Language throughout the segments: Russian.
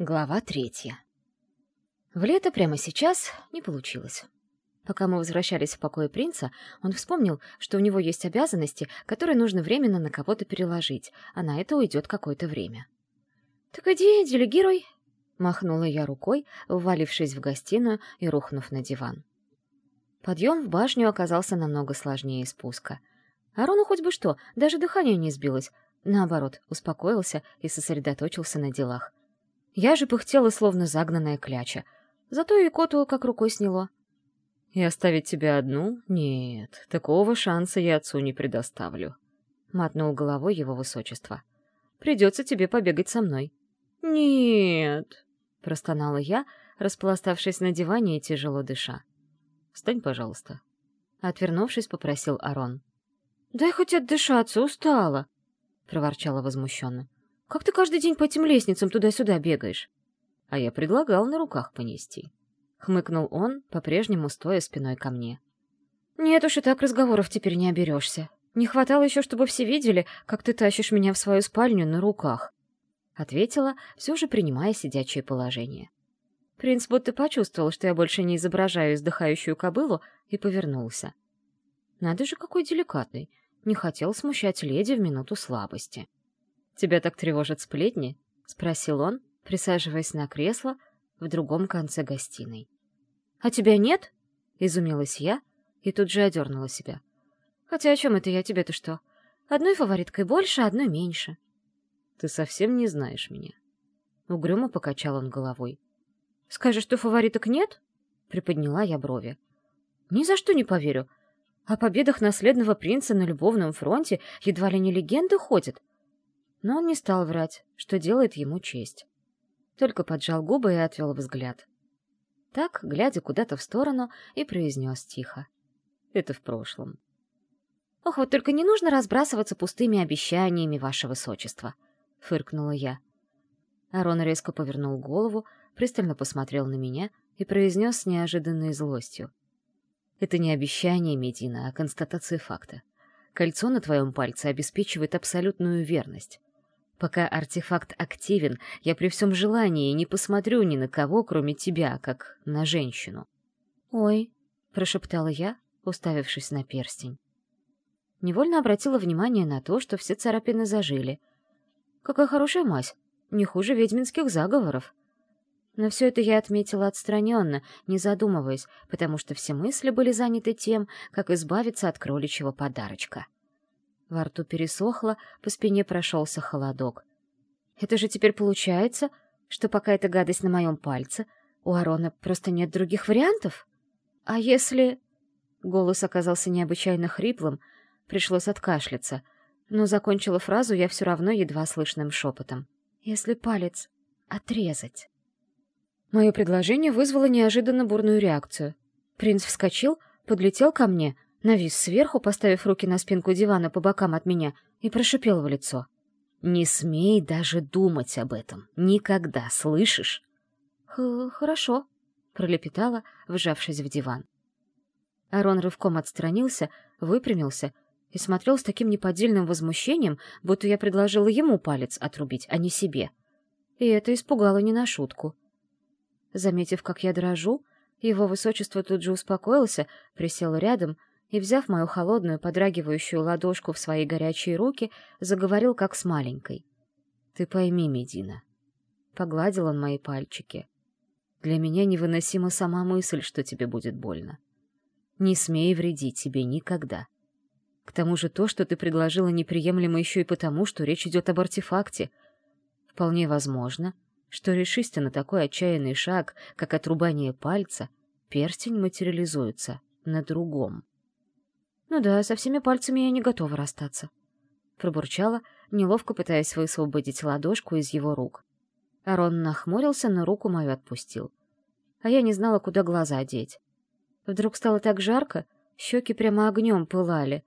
Глава третья. В лето прямо сейчас не получилось. Пока мы возвращались в покое принца, он вспомнил, что у него есть обязанности, которые нужно временно на кого-то переложить, а на это уйдет какое-то время. «Так иди, делегируй!» — махнула я рукой, ввалившись в гостиную и рухнув на диван. Подъем в башню оказался намного сложнее спуска. Арону хоть бы что, даже дыхание не сбилось. Наоборот, успокоился и сосредоточился на делах. Я же пыхтела, словно загнанная кляча. Зато и коту как рукой сняло. «И оставить тебя одну? Нет, такого шанса я отцу не предоставлю», — мотнул головой его высочество. «Придется тебе побегать со мной». «Нет», — простонала я, распластавшись на диване и тяжело дыша. «Встань, пожалуйста». Отвернувшись, попросил Арон. «Дай хоть отдышаться, устала», — проворчала возмущенно. Как ты каждый день по этим лестницам туда-сюда бегаешь? А я предлагал на руках понести. Хмыкнул он, по-прежнему стоя спиной ко мне. Нет уж и так разговоров теперь не оберешься. Не хватало еще, чтобы все видели, как ты тащишь меня в свою спальню на руках. Ответила, все же принимая сидячее положение. Принц будто почувствовал, что я больше не изображаю издыхающую кобылу, и повернулся. Надо же, какой деликатный. Не хотел смущать леди в минуту слабости. «Тебя так тревожат сплетни?» — спросил он, присаживаясь на кресло в другом конце гостиной. «А тебя нет?» — изумилась я и тут же одернула себя. «Хотя о чем это я тебе-то что? Одной фавориткой больше, одной меньше». «Ты совсем не знаешь меня». Угрюмо покачал он головой. «Скажешь, что фавориток нет?» — приподняла я брови. «Ни за что не поверю. О победах наследного принца на любовном фронте едва ли не легенды ходят. Но он не стал врать, что делает ему честь. Только поджал губы и отвел взгляд. Так, глядя куда-то в сторону, и произнес тихо. «Это в прошлом». «Ох, вот только не нужно разбрасываться пустыми обещаниями, ваше высочество», — фыркнула я. Арон резко повернул голову, пристально посмотрел на меня и произнес с неожиданной злостью. «Это не обещание, Медина, а констатация факта. Кольцо на твоем пальце обеспечивает абсолютную верность. Пока артефакт активен, я при всем желании не посмотрю ни на кого, кроме тебя, как на женщину. «Ой», — прошептала я, уставившись на перстень. Невольно обратила внимание на то, что все царапины зажили. Какая хорошая мазь, не хуже ведьминских заговоров. Но все это я отметила отстраненно, не задумываясь, потому что все мысли были заняты тем, как избавиться от кроличьего подарочка. Во рту пересохло, по спине прошелся холодок. Это же теперь получается, что пока эта гадость на моем пальце, у Арона просто нет других вариантов? А если... Голос оказался необычайно хриплым, пришлось откашляться, но закончила фразу я все равно едва слышным шепотом. «Если палец отрезать...» Мое предложение вызвало неожиданно бурную реакцию. Принц вскочил, подлетел ко мне — навис сверху, поставив руки на спинку дивана по бокам от меня, и прошипел в лицо. «Не смей даже думать об этом. Никогда, слышишь?» Х «Хорошо», — пролепетала, вжавшись в диван. Арон рывком отстранился, выпрямился и смотрел с таким неподдельным возмущением, будто я предложила ему палец отрубить, а не себе. И это испугало не на шутку. Заметив, как я дрожу, его высочество тут же успокоился, присел рядом — и, взяв мою холодную, подрагивающую ладошку в свои горячие руки, заговорил как с маленькой. «Ты пойми, Медина». Погладил он мои пальчики. «Для меня невыносима сама мысль, что тебе будет больно. Не смей вредить себе никогда. К тому же то, что ты предложила, неприемлемо еще и потому, что речь идет об артефакте. Вполне возможно, что решись ты на такой отчаянный шаг, как отрубание пальца, перстень материализуется на другом. «Ну да, со всеми пальцами я не готова расстаться», — пробурчала, неловко пытаясь высвободить ладошку из его рук. Арон нахмурился, но руку мою отпустил. А я не знала, куда глаза деть. Вдруг стало так жарко, щеки прямо огнем пылали.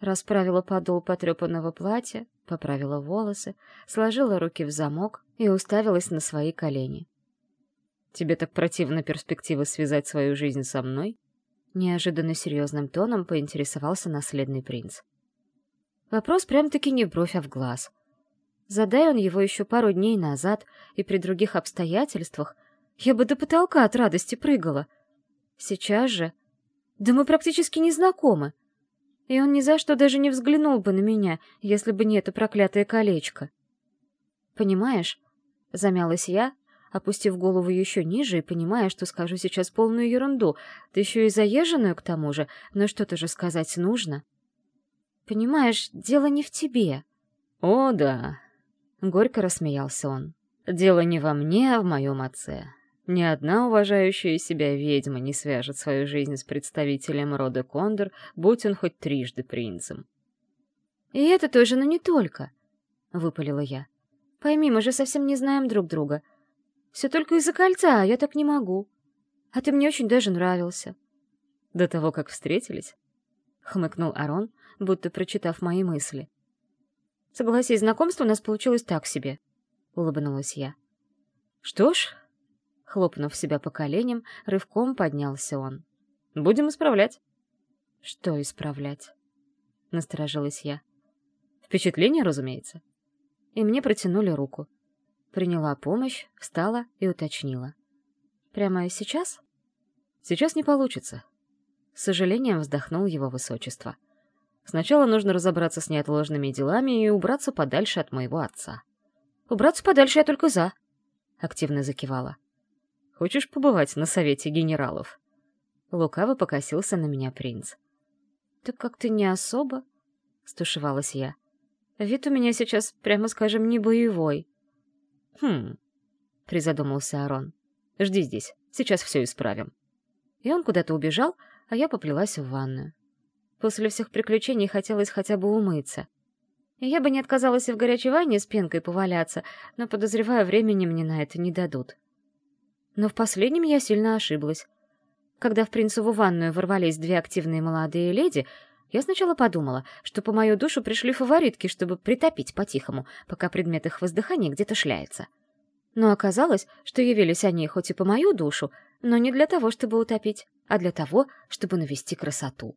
Расправила подол потрепанного платья, поправила волосы, сложила руки в замок и уставилась на свои колени. «Тебе так противна перспектива связать свою жизнь со мной?» Неожиданно серьезным тоном поинтересовался наследный принц. Вопрос прям-таки не в бровь, а в глаз. Задай он его еще пару дней назад и при других обстоятельствах, я бы до потолка от радости прыгала. Сейчас же... Да мы практически не знакомы. И он ни за что даже не взглянул бы на меня, если бы не это проклятое колечко. Понимаешь? Замялась я, опустив голову еще ниже и понимая, что скажу сейчас полную ерунду, да еще и заезженную к тому же, но что-то же сказать нужно. Понимаешь, дело не в тебе. О, да. Горько рассмеялся он. Дело не во мне, а в моем отце. Ни одна уважающая себя ведьма не свяжет свою жизнь с представителем рода Кондор, будь он хоть трижды принцем. «И это тоже, но не только», — выпалила я. «Пойми, мы же совсем не знаем друг друга. Все только из-за кольца, а я так не могу. А ты мне очень даже нравился». «До того, как встретились?» — хмыкнул Арон, будто прочитав мои мысли. «Согласись, знакомство у нас получилось так себе», — улыбнулась я. «Что ж, Хлопнув себя по коленям, рывком поднялся он. «Будем исправлять». «Что исправлять?» — насторожилась я. «Впечатление, разумеется». И мне протянули руку. Приняла помощь, встала и уточнила. «Прямо сейчас?» «Сейчас не получится». С сожалением вздохнул его высочество. «Сначала нужно разобраться с неотложными делами и убраться подальше от моего отца». «Убраться подальше я только за», — активно закивала. Хочешь побывать на совете генералов?» Лукаво покосился на меня принц. «Так как-то не особо», — стушевалась я. «Вид у меня сейчас, прямо скажем, не боевой». «Хм», — призадумался Арон. «Жди здесь, сейчас все исправим». И он куда-то убежал, а я поплелась в ванную. После всех приключений хотелось хотя бы умыться. Я бы не отказалась и в горячей ванне с пенкой поваляться, но, подозреваю, времени мне на это не дадут. Но в последнем я сильно ошиблась. Когда в принцеву ванную ворвались две активные молодые леди, я сначала подумала, что по мою душу пришли фаворитки, чтобы притопить по-тихому, пока предмет их воздыхания где-то шляется. Но оказалось, что явились они хоть и по мою душу, но не для того, чтобы утопить, а для того, чтобы навести красоту.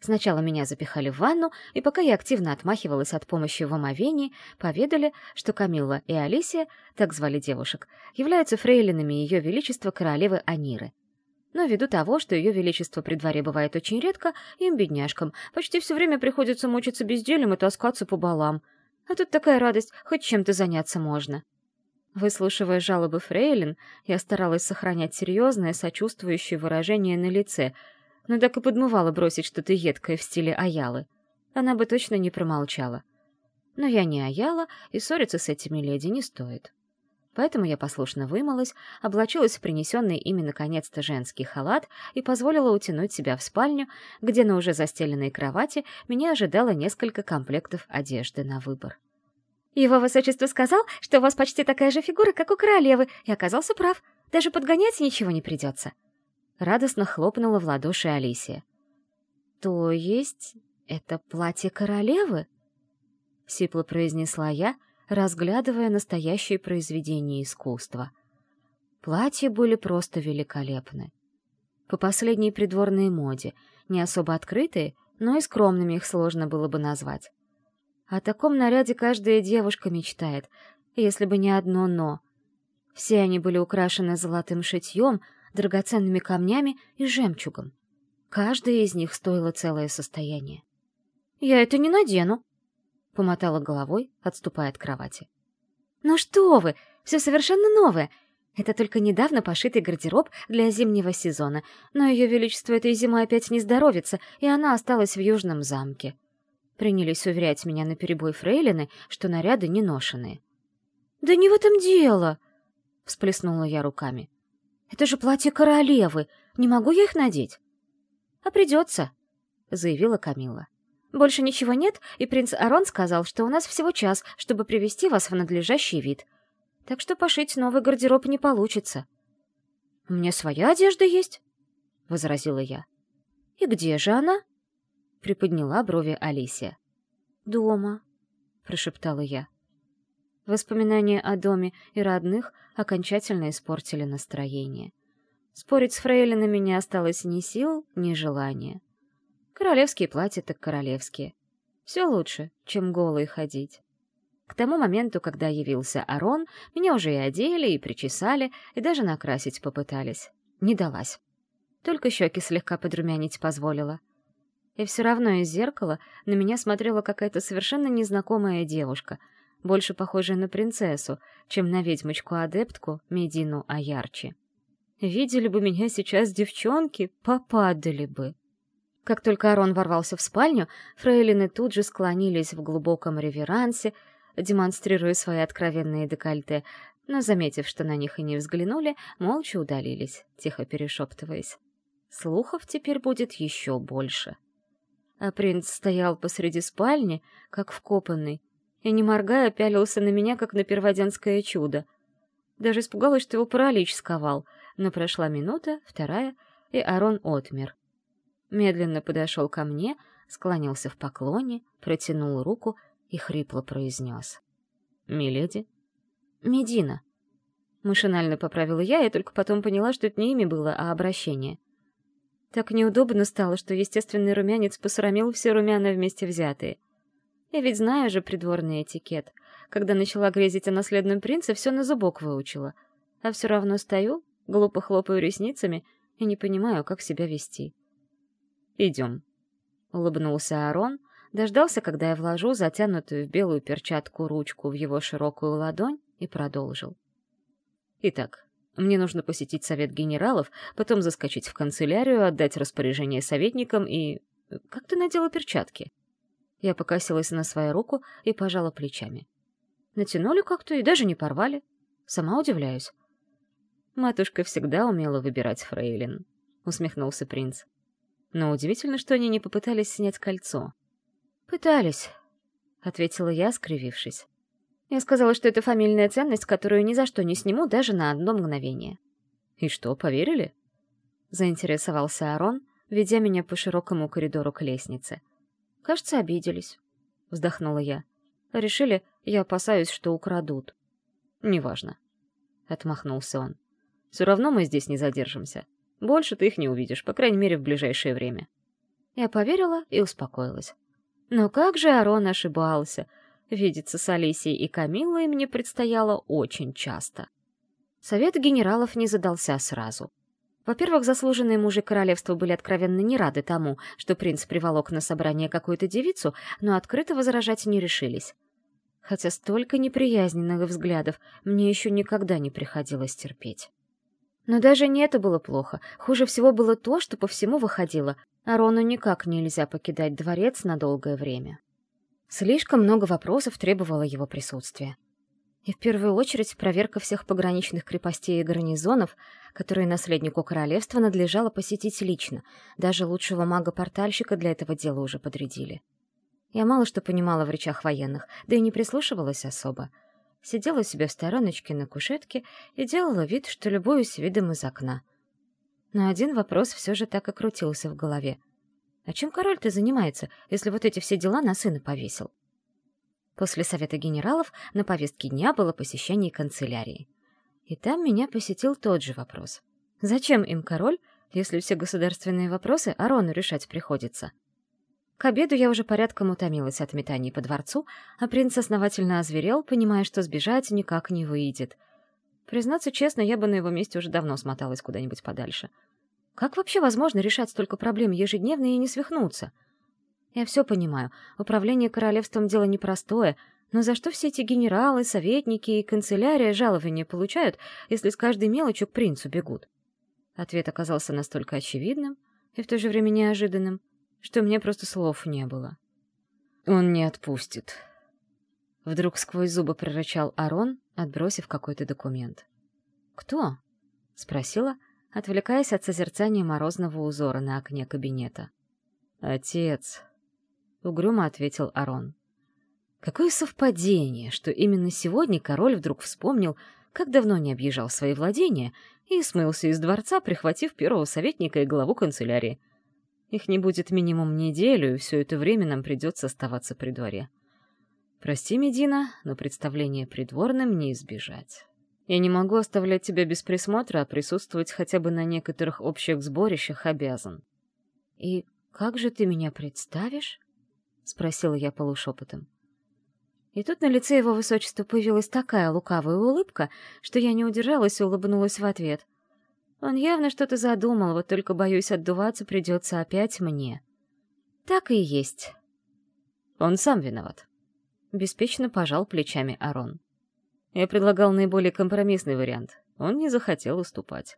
Сначала меня запихали в ванну, и пока я активно отмахивалась от помощи в омовении, поведали, что Камилла и Алисия, так звали девушек, являются фрейлинами Ее Величества королевы Аниры. Но ввиду того, что Ее Величество при дворе бывает очень редко, им, бедняжкам, почти все время приходится мучиться бездельем и таскаться по балам. А тут такая радость, хоть чем-то заняться можно. Выслушивая жалобы фрейлин, я старалась сохранять серьезное, сочувствующее выражение на лице — но так и подмывала бросить что-то едкое в стиле Аялы. Она бы точно не промолчала. Но я не Аяла, и ссориться с этими леди не стоит. Поэтому я послушно вымылась, облачилась в принесенный ими наконец-то женский халат и позволила утянуть себя в спальню, где на уже застеленной кровати меня ожидало несколько комплектов одежды на выбор. «Его высочество сказал, что у вас почти такая же фигура, как у королевы, и оказался прав. Даже подгонять ничего не придется», Радостно хлопнула в ладоши Алисия. «То есть это платье королевы?» Сипло произнесла я, разглядывая настоящее произведение искусства. Платья были просто великолепны. По последней придворной моде, не особо открытые, но и скромными их сложно было бы назвать. О таком наряде каждая девушка мечтает, если бы не одно «но». Все они были украшены золотым шитьем — драгоценными камнями и жемчугом. Каждая из них стоила целое состояние. «Я это не надену», — помотала головой, отступая от кровати. «Ну что вы, все совершенно новое. Это только недавно пошитый гардероб для зимнего сезона, но ее величество этой зимой опять не здоровится, и она осталась в Южном замке». Принялись уверять меня на перебой фрейлины, что наряды не ношеные. «Да не в этом дело!» — всплеснула я руками. Это же платье королевы. Не могу я их надеть?» «А придется», — заявила Камила. «Больше ничего нет, и принц Арон сказал, что у нас всего час, чтобы привести вас в надлежащий вид. Так что пошить новый гардероб не получится». «У меня своя одежда есть», — возразила я. «И где же она?» — приподняла брови Алисия. «Дома», — прошептала я. Воспоминания о доме и родных окончательно испортили настроение. Спорить с фрейлинами не осталось ни сил, ни желания. Королевские платья так королевские. Все лучше, чем голые ходить. К тому моменту, когда явился Арон, меня уже и одели, и причесали, и даже накрасить попытались. Не далась. Только щеки слегка подрумянить позволила. И все равно из зеркала на меня смотрела какая-то совершенно незнакомая девушка, больше похожая на принцессу, чем на ведьмочку-адептку Медину Аярчи. Видели бы меня сейчас девчонки, попадали бы. Как только Арон ворвался в спальню, фрейлины тут же склонились в глубоком реверансе, демонстрируя свои откровенные декольте, но, заметив, что на них и не взглянули, молча удалились, тихо перешептываясь. Слухов теперь будет еще больше. А принц стоял посреди спальни, как вкопанный, и, не моргая, пялился на меня, как на перводенское чудо. Даже испугалась, что его паралич сковал, но прошла минута, вторая, и Арон отмер. Медленно подошел ко мне, склонился в поклоне, протянул руку — и хрипло произнес. «Миледи?» «Медина». Машинально поправила я, и только потом поняла, что это не имя было, а обращение. Так неудобно стало, что естественный румянец посрамил все румяна вместе взятые. Я ведь знаю же придворный этикет. Когда начала грезить о наследном принце, все на зубок выучила. А все равно стою, глупо хлопаю ресницами и не понимаю, как себя вести. «Идем», — улыбнулся Арон, дождался, когда я вложу затянутую в белую перчатку ручку в его широкую ладонь и продолжил. «Итак, мне нужно посетить совет генералов, потом заскочить в канцелярию, отдать распоряжение советникам и... Как ты надела перчатки?» Я покосилась на свою руку и пожала плечами. Натянули как-то и даже не порвали. Сама удивляюсь. «Матушка всегда умела выбирать фрейлин», — усмехнулся принц. «Но удивительно, что они не попытались снять кольцо. «Пытались», — ответила я, скривившись. Я сказала, что это фамильная ценность, которую ни за что не сниму даже на одно мгновение. «И что, поверили?» — заинтересовался Арон, ведя меня по широкому коридору к лестнице. «Кажется, обиделись», — вздохнула я. «Решили, я опасаюсь, что украдут». «Неважно», — отмахнулся он. «Все равно мы здесь не задержимся. Больше ты их не увидишь, по крайней мере, в ближайшее время». Я поверила и успокоилась. Но как же Арон ошибался? Видеться с Алисией и Камиллой мне предстояло очень часто. Совет генералов не задался сразу. Во-первых, заслуженные мужи королевства были откровенно не рады тому, что принц приволок на собрание какую-то девицу, но открыто возражать не решились. Хотя столько неприязненных взглядов мне еще никогда не приходилось терпеть. Но даже не это было плохо. Хуже всего было то, что по всему выходило. Арону никак нельзя покидать дворец на долгое время. Слишком много вопросов требовало его присутствия. И в первую очередь проверка всех пограничных крепостей и гарнизонов, которые наследнику королевства надлежало посетить лично, даже лучшего мага-портальщика для этого дела уже подрядили. Я мало что понимала в речах военных, да и не прислушивалась особо — сидела себе в стороночке на кушетке и делала вид, что любуюсь видом из окна. Но один вопрос все же так и крутился в голове. А чем король-то занимается, если вот эти все дела на сына повесил? После совета генералов на повестке дня было посещение канцелярии. И там меня посетил тот же вопрос. Зачем им король, если все государственные вопросы Арону решать приходится? К обеду я уже порядком утомилась от метаний по дворцу, а принц основательно озверел, понимая, что сбежать никак не выйдет. Признаться честно, я бы на его месте уже давно смоталась куда-нибудь подальше. Как вообще возможно решать столько проблем ежедневно и не свихнуться? Я все понимаю, управление королевством дело непростое, но за что все эти генералы, советники и канцелярия жалования получают, если с каждой мелочью к принцу бегут? Ответ оказался настолько очевидным и в то же время неожиданным, что мне просто слов не было. «Он не отпустит». Вдруг сквозь зубы прорычал Арон, отбросив какой-то документ. «Кто?» — спросила, отвлекаясь от созерцания морозного узора на окне кабинета. «Отец», — угрюмо ответил Арон. Какое совпадение, что именно сегодня король вдруг вспомнил, как давно не объезжал свои владения, и смылся из дворца, прихватив первого советника и главу канцелярии — их не будет минимум неделю, и все это время нам придется оставаться при дворе. Прости, Медина, но представление придворным не избежать. Я не могу оставлять тебя без присмотра, а присутствовать хотя бы на некоторых общих сборищах обязан. — И как же ты меня представишь? — спросила я полушепотом. И тут на лице его высочества появилась такая лукавая улыбка, что я не удержалась и улыбнулась в ответ. Он явно что-то задумал, вот только, боюсь, отдуваться придется опять мне. Так и есть. Он сам виноват. Беспечно пожал плечами Арон. Я предлагал наиболее компромиссный вариант. Он не захотел уступать.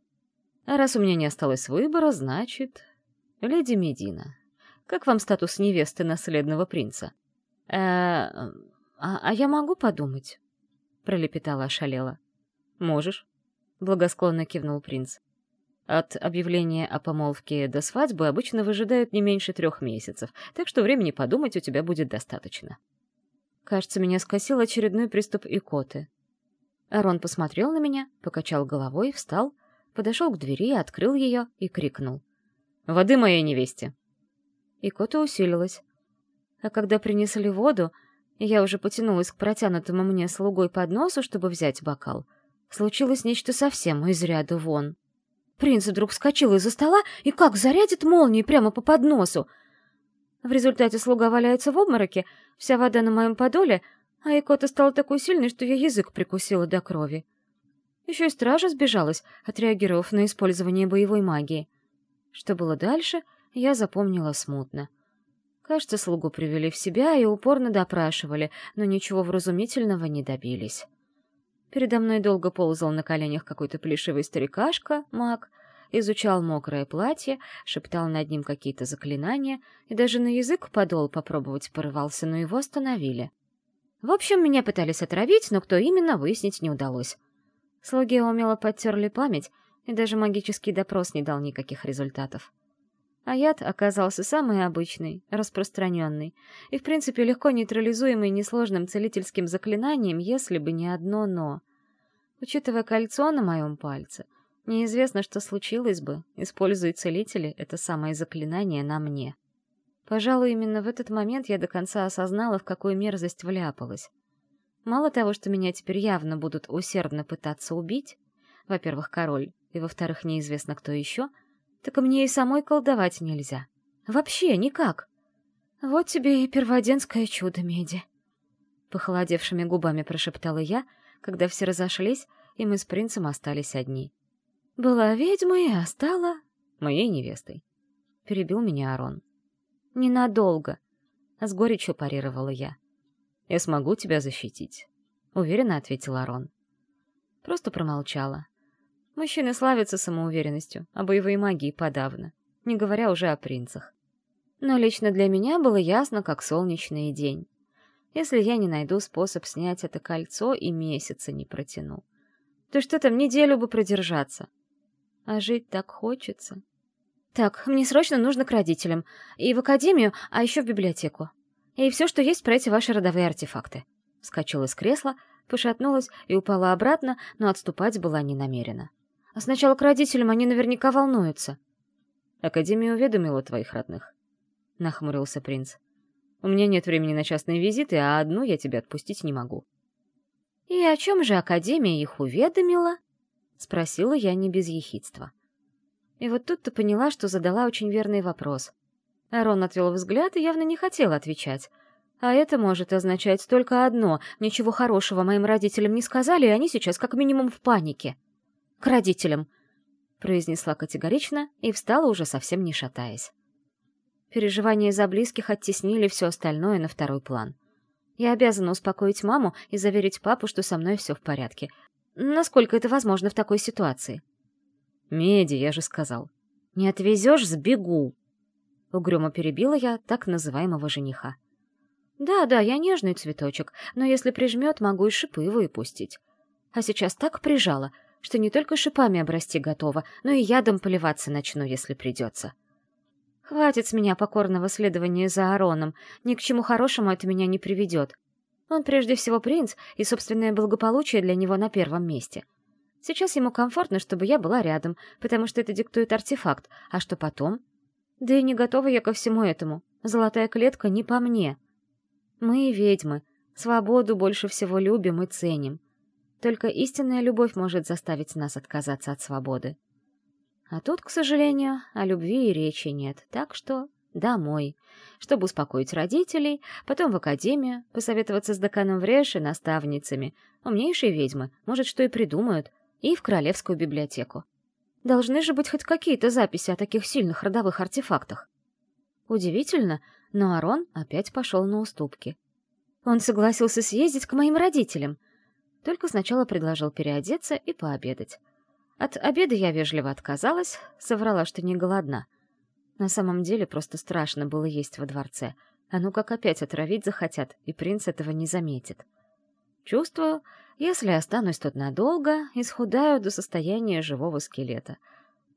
А раз у меня не осталось выбора, значит... Леди Медина, как вам статус невесты наследного принца? э а, а я могу подумать?» — пролепетала ошалела. «Можешь», — благосклонно кивнул принц. «От объявления о помолвке до свадьбы обычно выжидают не меньше трех месяцев, так что времени подумать у тебя будет достаточно». Кажется, меня скосил очередной приступ икоты. Арон посмотрел на меня, покачал головой, встал, подошел к двери, открыл ее и крикнул. «Воды моей невесте!» Икота усилилась. А когда принесли воду, я уже потянулась к протянутому мне слугой подносу, чтобы взять бокал. Случилось нечто совсем из ряда вон. Принц вдруг вскочил из-за стола и как зарядит молнией прямо по подносу. В результате слуга валяется в обмороке, вся вода на моем подоле, а икота стала такой сильной, что я язык прикусила до крови. Еще и стража сбежалась, отреагировав на использование боевой магии. Что было дальше, я запомнила смутно. Кажется, слугу привели в себя и упорно допрашивали, но ничего вразумительного не добились. Передо мной долго ползал на коленях какой-то плешивый старикашка, маг, изучал мокрое платье, шептал над ним какие-то заклинания и даже на язык подол попробовать порывался, но его остановили. В общем, меня пытались отравить, но кто именно, выяснить не удалось. Слуги умело подтерли память, и даже магический допрос не дал никаких результатов. А яд оказался самый обычный, распространенный, и, в принципе, легко нейтрализуемый несложным целительским заклинанием, если бы не одно «но». Учитывая кольцо на моем пальце, неизвестно, что случилось бы, используя целители это самое заклинание на мне. Пожалуй, именно в этот момент я до конца осознала, в какую мерзость вляпалась. Мало того, что меня теперь явно будут усердно пытаться убить, во-первых, король, и, во-вторых, неизвестно кто еще — так мне и самой колдовать нельзя. Вообще никак. Вот тебе и перводенское чудо меди. Похолодевшими губами прошептала я, когда все разошлись, и мы с принцем остались одни. Была ведьмой, а стала моей невестой. Перебил меня Арон. Ненадолго. С горечью парировала я. Я смогу тебя защитить. Уверенно ответил Арон. Просто промолчала. Мужчины славятся самоуверенностью, а боевые магии подавно, не говоря уже о принцах. Но лично для меня было ясно, как солнечный день. Если я не найду способ снять это кольцо и месяца не протяну, то что там неделю бы продержаться. А жить так хочется. Так, мне срочно нужно к родителям. И в академию, а еще в библиотеку. И все, что есть про эти ваши родовые артефакты. Вскочила из кресла, пошатнулась и упала обратно, но отступать была не намерена. А сначала к родителям они наверняка волнуются. Академия уведомила твоих родных. Нахмурился принц. У меня нет времени на частные визиты, а одну я тебя отпустить не могу. И о чем же Академия их уведомила? Спросила я не без ехидства. И вот тут-то поняла, что задала очень верный вопрос. Арон отвел взгляд и явно не хотел отвечать. А это может означать только одно — ничего хорошего моим родителям не сказали, и они сейчас как минимум в панике к родителям», — произнесла категорично и встала уже совсем не шатаясь. Переживания за близких оттеснили все остальное на второй план. Я обязана успокоить маму и заверить папу, что со мной все в порядке. Насколько это возможно в такой ситуации? «Меди, я же сказал». «Не отвезешь — сбегу!» Угрюмо перебила я так называемого жениха. «Да, да, я нежный цветочек, но если прижмет, могу и шипы выпустить. А сейчас так прижала, что не только шипами обрасти готова, но и ядом поливаться начну, если придется. Хватит с меня покорного следования за Ароном, ни к чему хорошему это меня не приведет. Он прежде всего принц, и собственное благополучие для него на первом месте. Сейчас ему комфортно, чтобы я была рядом, потому что это диктует артефакт, а что потом? Да и не готова я ко всему этому. Золотая клетка не по мне. Мы ведьмы, свободу больше всего любим и ценим. Только истинная любовь может заставить нас отказаться от свободы. А тут, к сожалению, о любви и речи нет, так что домой, чтобы успокоить родителей, потом в академию, посоветоваться с деканом Вреш и наставницами. Умнейшие ведьмы, может, что и придумают, и в королевскую библиотеку. Должны же быть хоть какие-то записи о таких сильных родовых артефактах. Удивительно, но Арон опять пошел на уступки. Он согласился съездить к моим родителям. Только сначала предложил переодеться и пообедать. От обеда я вежливо отказалась, соврала, что не голодна. На самом деле просто страшно было есть во дворце. А ну как опять отравить захотят, и принц этого не заметит. Чувствую, если останусь тут надолго, исхудаю до состояния живого скелета.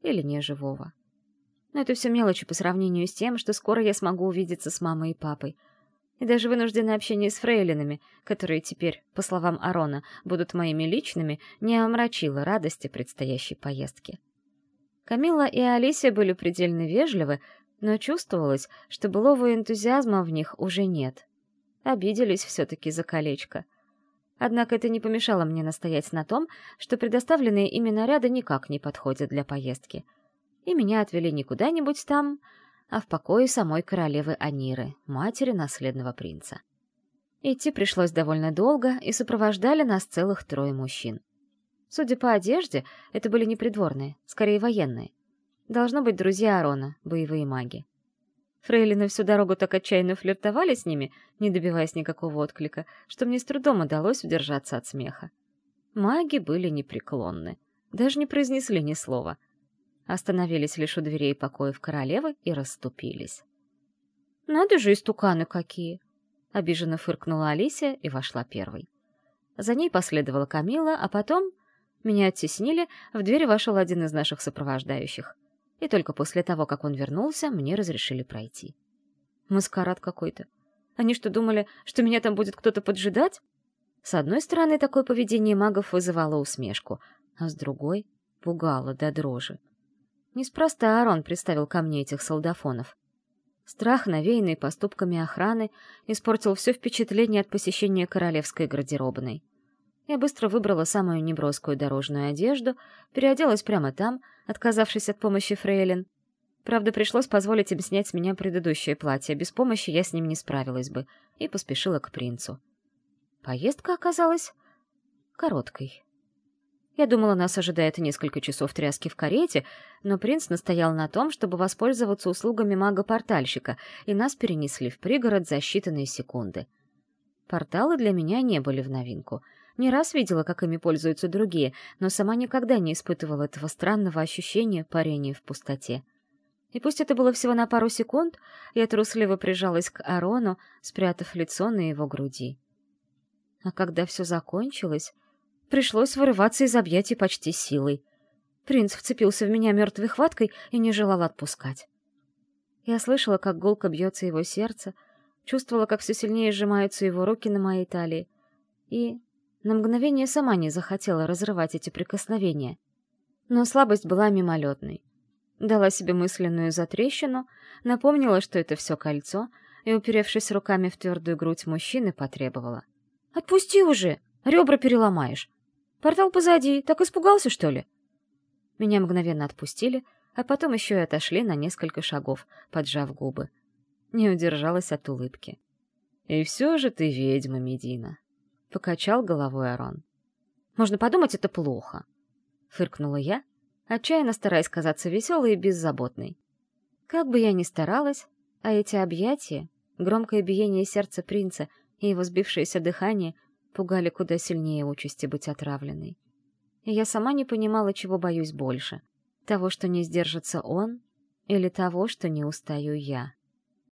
Или неживого. Но это все мелочи по сравнению с тем, что скоро я смогу увидеться с мамой и папой. И даже вынужденное общение с фрейлинами, которые теперь, по словам Арона, будут моими личными, не омрачило радости предстоящей поездки. Камила и Алисия были предельно вежливы, но чувствовалось, что былого энтузиазма в них уже нет. Обиделись все-таки за колечко. Однако это не помешало мне настоять на том, что предоставленные ими наряды никак не подходят для поездки — и меня отвели не куда-нибудь там, а в покое самой королевы Аниры, матери наследного принца. Идти пришлось довольно долго, и сопровождали нас целых трое мужчин. Судя по одежде, это были не придворные, скорее военные. Должно быть друзья Арона, боевые маги. Фрейлины всю дорогу так отчаянно флиртовали с ними, не добиваясь никакого отклика, что мне с трудом удалось удержаться от смеха. Маги были непреклонны, даже не произнесли ни слова — остановились лишь у дверей покоев королевы и расступились. «Надо же, истуканы какие!» — обиженно фыркнула Алисия и вошла первой. За ней последовала Камила, а потом... Меня оттеснили, в дверь вошел один из наших сопровождающих. И только после того, как он вернулся, мне разрешили пройти. Маскарад какой-то. Они что, думали, что меня там будет кто-то поджидать? С одной стороны, такое поведение магов вызывало усмешку, а с другой — пугало до дрожи. Неспроста Арон представил ко мне этих солдафонов. Страх, навеянный поступками охраны, испортил все впечатление от посещения королевской гардеробной. Я быстро выбрала самую неброскую дорожную одежду, переоделась прямо там, отказавшись от помощи фрейлин. Правда, пришлось позволить им снять с меня предыдущее платье, без помощи я с ним не справилась бы, и поспешила к принцу. Поездка оказалась короткой. Я думала, нас ожидает несколько часов тряски в карете, но принц настоял на том, чтобы воспользоваться услугами мага-портальщика, и нас перенесли в пригород за считанные секунды. Порталы для меня не были в новинку. Не раз видела, как ими пользуются другие, но сама никогда не испытывала этого странного ощущения парения в пустоте. И пусть это было всего на пару секунд, я трусливо прижалась к Арону, спрятав лицо на его груди. А когда все закончилось, Пришлось вырываться из объятий почти силой. Принц вцепился в меня мертвой хваткой и не желал отпускать. Я слышала, как гулко бьется его сердце, чувствовала, как все сильнее сжимаются его руки на моей талии, и на мгновение сама не захотела разрывать эти прикосновения. Но слабость была мимолетной. Дала себе мысленную затрещину, напомнила, что это все кольцо, и, уперевшись руками в твердую грудь мужчины, потребовала. «Отпусти уже! Ребра переломаешь! Портал позади, так испугался, что ли?» Меня мгновенно отпустили, а потом еще и отошли на несколько шагов, поджав губы. Не удержалась от улыбки. «И все же ты ведьма, Медина», — покачал головой Арон. «Можно подумать, это плохо», — фыркнула я, отчаянно стараясь казаться веселой и беззаботной. Как бы я ни старалась, а эти объятия, громкое биение сердца принца и его сбившееся дыхание пугали куда сильнее участи быть отравленной. И я сама не понимала, чего боюсь больше — того, что не сдержится он, или того, что не устаю я.